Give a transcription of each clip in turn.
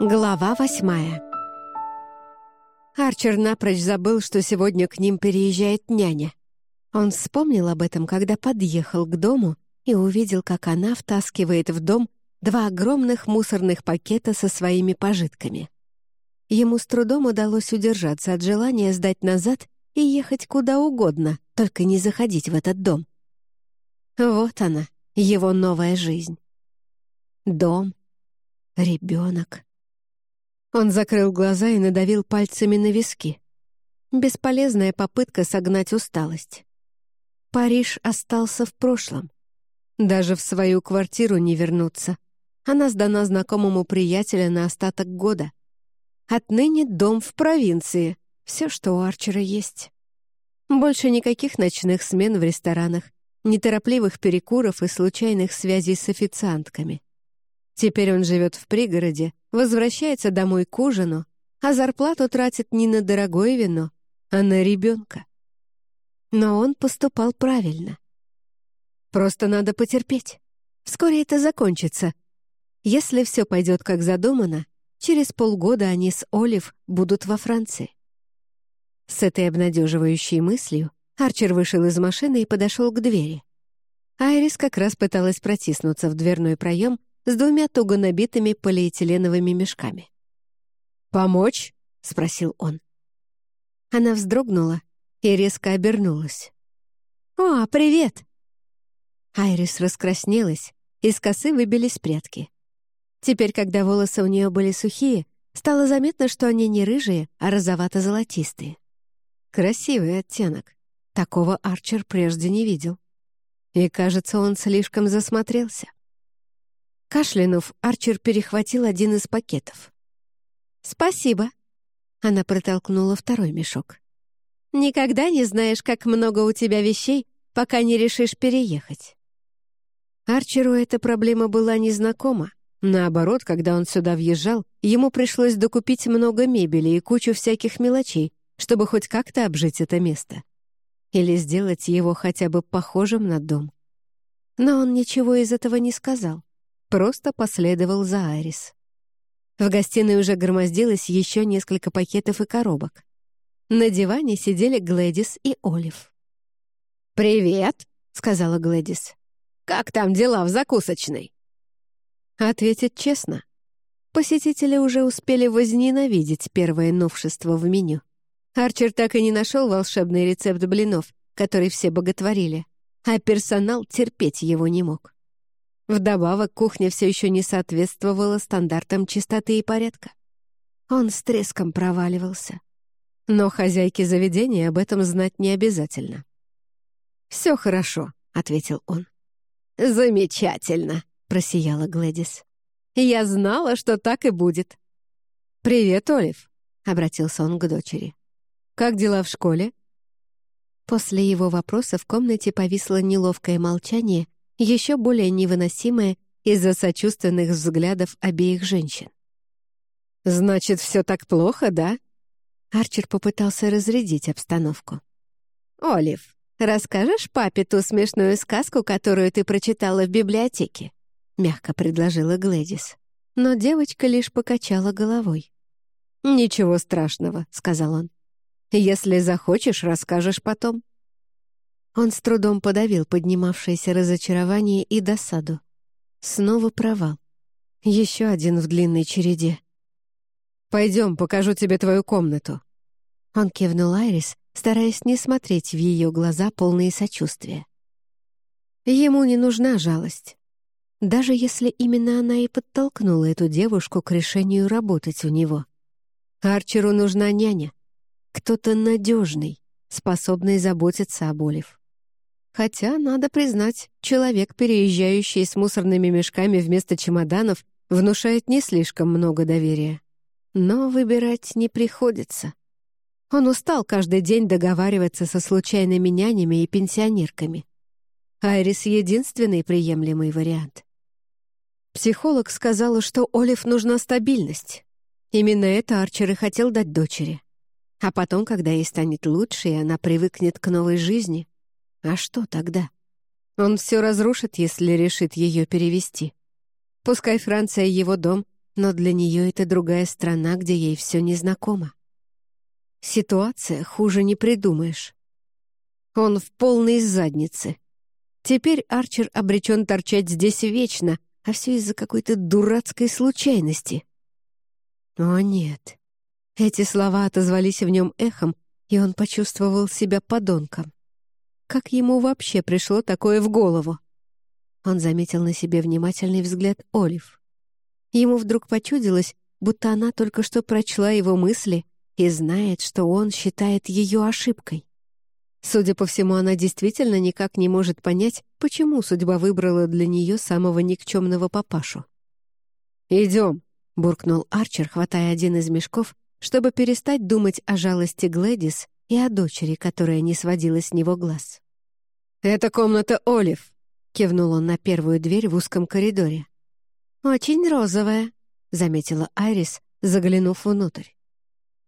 Глава восьмая Арчер напрочь забыл, что сегодня к ним переезжает няня. Он вспомнил об этом, когда подъехал к дому и увидел, как она втаскивает в дом два огромных мусорных пакета со своими пожитками. Ему с трудом удалось удержаться от желания сдать назад и ехать куда угодно, только не заходить в этот дом. Вот она, его новая жизнь. Дом, ребенок. Он закрыл глаза и надавил пальцами на виски. Бесполезная попытка согнать усталость. Париж остался в прошлом. Даже в свою квартиру не вернуться. Она сдана знакомому приятеля на остаток года. Отныне дом в провинции. Все, что у Арчера есть. Больше никаких ночных смен в ресторанах, неторопливых перекуров и случайных связей с официантками. Теперь он живет в пригороде, возвращается домой к ужину, а зарплату тратит не на дорогое вино, а на ребенка. Но он поступал правильно. Просто надо потерпеть. Вскоре это закончится. Если все пойдет как задумано, через полгода они с Олив будут во Франции. С этой обнадеживающей мыслью Арчер вышел из машины и подошел к двери. Айрис как раз пыталась протиснуться в дверной проем, с двумя туго набитыми полиэтиленовыми мешками. «Помочь?» — спросил он. Она вздрогнула и резко обернулась. «О, привет!» Айрис раскраснелась, из косы выбились прятки. Теперь, когда волосы у нее были сухие, стало заметно, что они не рыжие, а розовато-золотистые. Красивый оттенок. Такого Арчер прежде не видел. И, кажется, он слишком засмотрелся. Кашлянув, Арчер перехватил один из пакетов. «Спасибо». Она протолкнула второй мешок. «Никогда не знаешь, как много у тебя вещей, пока не решишь переехать». Арчеру эта проблема была незнакома. Наоборот, когда он сюда въезжал, ему пришлось докупить много мебели и кучу всяких мелочей, чтобы хоть как-то обжить это место. Или сделать его хотя бы похожим на дом. Но он ничего из этого не сказал просто последовал за Айрис. В гостиной уже громоздилось еще несколько пакетов и коробок. На диване сидели Глэдис и Олив. «Привет», — сказала Глэдис. «Как там дела в закусочной?» Ответить честно. Посетители уже успели возненавидеть первое новшество в меню. Арчер так и не нашел волшебный рецепт блинов, который все боготворили, а персонал терпеть его не мог. Вдобавок, кухня все еще не соответствовала стандартам чистоты и порядка. Он с треском проваливался. Но хозяйке заведения об этом знать не обязательно. «Все хорошо», — ответил он. «Замечательно», — просияла Глэдис. «Я знала, что так и будет». «Привет, Олив», — обратился он к дочери. «Как дела в школе?» После его вопроса в комнате повисло неловкое молчание, еще более невыносимое из-за сочувственных взглядов обеих женщин. «Значит, все так плохо, да?» Арчер попытался разрядить обстановку. «Олив, расскажешь папе ту смешную сказку, которую ты прочитала в библиотеке?» — мягко предложила Глэдис. Но девочка лишь покачала головой. «Ничего страшного», — сказал он. «Если захочешь, расскажешь потом». Он с трудом подавил поднимавшееся разочарование и досаду. Снова провал. Еще один в длинной череде. «Пойдем, покажу тебе твою комнату». Он кивнул Айрис, стараясь не смотреть в ее глаза, полные сочувствия. Ему не нужна жалость. Даже если именно она и подтолкнула эту девушку к решению работать у него. Арчеру нужна няня. Кто-то надежный, способный заботиться об Олив. Хотя, надо признать, человек, переезжающий с мусорными мешками вместо чемоданов, внушает не слишком много доверия. Но выбирать не приходится. Он устал каждый день договариваться со случайными нянями и пенсионерками. Айрис — единственный приемлемый вариант. Психолог сказала, что Олив нужна стабильность. Именно это Арчер и хотел дать дочери. А потом, когда ей станет лучше, и она привыкнет к новой жизни, а что тогда? Он все разрушит, если решит ее перевести. Пускай Франция его дом, но для нее это другая страна, где ей все незнакомо. Ситуация хуже не придумаешь. Он в полной заднице. Теперь Арчер обречен торчать здесь вечно, а все из-за какой-то дурацкой случайности. О нет. Эти слова отозвались в нем эхом, и он почувствовал себя подонком. Как ему вообще пришло такое в голову? Он заметил на себе внимательный взгляд Олив. Ему вдруг почудилось, будто она только что прочла его мысли и знает, что он считает ее ошибкой. Судя по всему, она действительно никак не может понять, почему судьба выбрала для нее самого никчемного папашу. «Идем», — буркнул Арчер, хватая один из мешков, чтобы перестать думать о жалости Глэдис и о дочери, которая не сводила с него глаз. «Это комната Олив», — кивнул он на первую дверь в узком коридоре. «Очень розовая», — заметила Айрис, заглянув внутрь.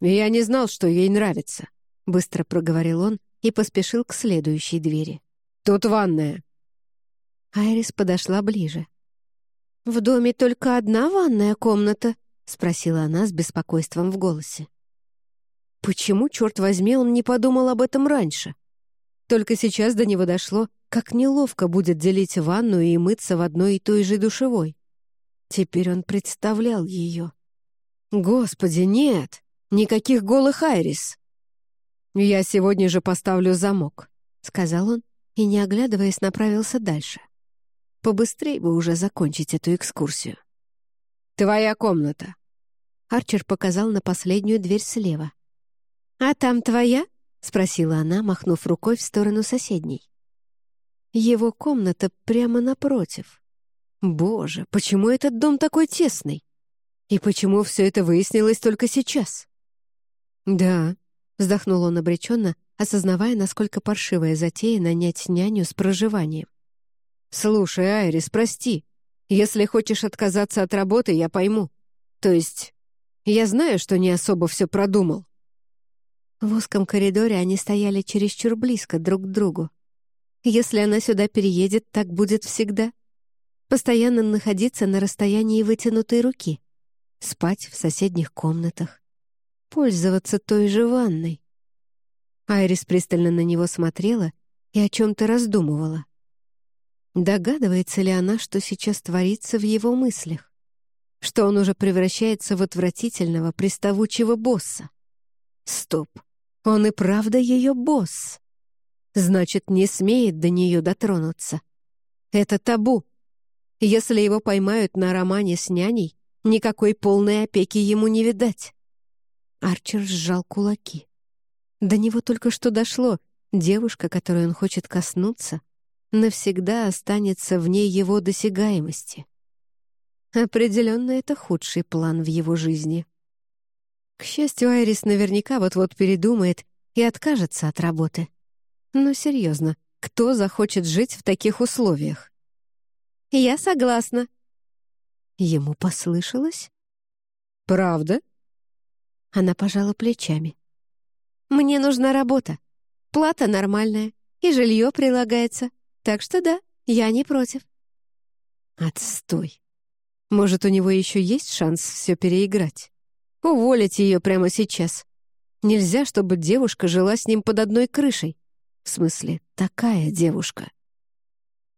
«Я не знал, что ей нравится», — быстро проговорил он и поспешил к следующей двери. «Тут ванная». Айрис подошла ближе. «В доме только одна ванная комната?» — спросила она с беспокойством в голосе. Почему, черт возьми, он не подумал об этом раньше? Только сейчас до него дошло, как неловко будет делить ванну и мыться в одной и той же душевой. Теперь он представлял ее. «Господи, нет! Никаких голых айрис!» «Я сегодня же поставлю замок», — сказал он, и, не оглядываясь, направился дальше. Побыстрей бы уже закончить эту экскурсию. «Твоя комната». Арчер показал на последнюю дверь слева. «А там твоя?» — спросила она, махнув рукой в сторону соседней. Его комната прямо напротив. Боже, почему этот дом такой тесный? И почему все это выяснилось только сейчас? «Да», — вздохнул он обреченно, осознавая, насколько паршивая затея нанять няню с проживанием. «Слушай, Айрис, прости. Если хочешь отказаться от работы, я пойму. То есть, я знаю, что не особо все продумал. В узком коридоре они стояли чересчур близко друг к другу. Если она сюда переедет, так будет всегда. Постоянно находиться на расстоянии вытянутой руки. Спать в соседних комнатах. Пользоваться той же ванной. Айрис пристально на него смотрела и о чем-то раздумывала. Догадывается ли она, что сейчас творится в его мыслях? Что он уже превращается в отвратительного, приставучего босса? Стоп. Он и правда ее босс. Значит, не смеет до нее дотронуться. Это табу. Если его поймают на романе с няней, никакой полной опеки ему не видать. Арчер сжал кулаки. До него только что дошло. Девушка, которой он хочет коснуться, навсегда останется вне его досягаемости. Определенно, это худший план в его жизни. К счастью, Айрис наверняка вот-вот передумает и откажется от работы. Но серьезно, кто захочет жить в таких условиях? «Я согласна». Ему послышалось? «Правда?» Она пожала плечами. «Мне нужна работа. Плата нормальная, и жилье прилагается. Так что да, я не против». Отстой. Может, у него еще есть шанс все переиграть? Уволить ее прямо сейчас. Нельзя, чтобы девушка жила с ним под одной крышей. В смысле, такая девушка.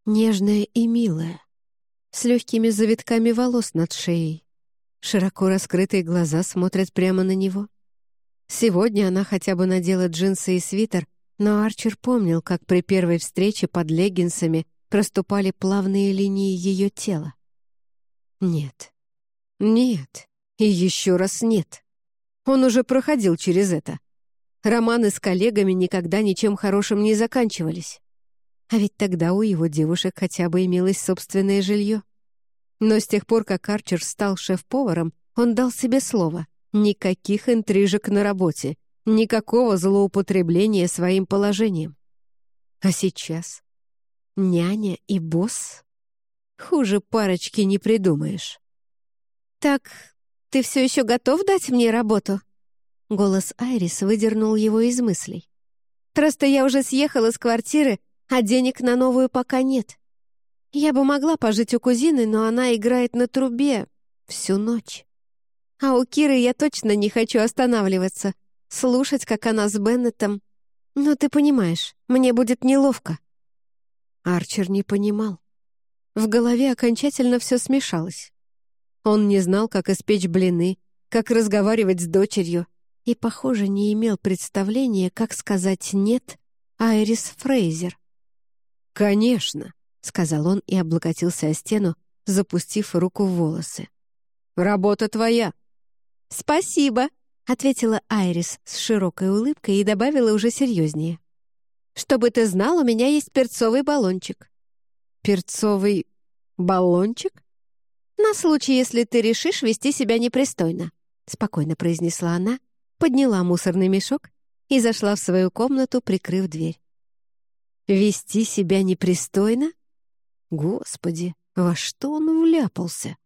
Нежная и милая. С легкими завитками волос над шеей. Широко раскрытые глаза смотрят прямо на него. Сегодня она хотя бы надела джинсы и свитер, но Арчер помнил, как при первой встрече под леггинсами проступали плавные линии ее тела. Нет. Нет. И еще раз нет. Он уже проходил через это. Романы с коллегами никогда ничем хорошим не заканчивались. А ведь тогда у его девушек хотя бы имелось собственное жилье. Но с тех пор, как Арчер стал шеф-поваром, он дал себе слово — никаких интрижек на работе, никакого злоупотребления своим положением. А сейчас? Няня и босс? Хуже парочки не придумаешь. «Так «Ты все еще готов дать мне работу?» Голос Айрис выдернул его из мыслей. «Просто я уже съехала с квартиры, а денег на новую пока нет. Я бы могла пожить у кузины, но она играет на трубе. Всю ночь. А у Киры я точно не хочу останавливаться, слушать, как она с Беннетом. Но ты понимаешь, мне будет неловко. Арчер не понимал. В голове окончательно все смешалось. Он не знал, как испечь блины, как разговаривать с дочерью, и, похоже, не имел представления, как сказать «нет» Айрис Фрейзер. «Конечно», — сказал он и облокотился о стену, запустив руку в волосы. «Работа твоя». «Спасибо», — ответила Айрис с широкой улыбкой и добавила уже серьезнее. «Чтобы ты знал, у меня есть перцовый баллончик». «Перцовый баллончик?» «На случай, если ты решишь вести себя непристойно», — спокойно произнесла она, подняла мусорный мешок и зашла в свою комнату, прикрыв дверь. «Вести себя непристойно? Господи, во что он вляпался?»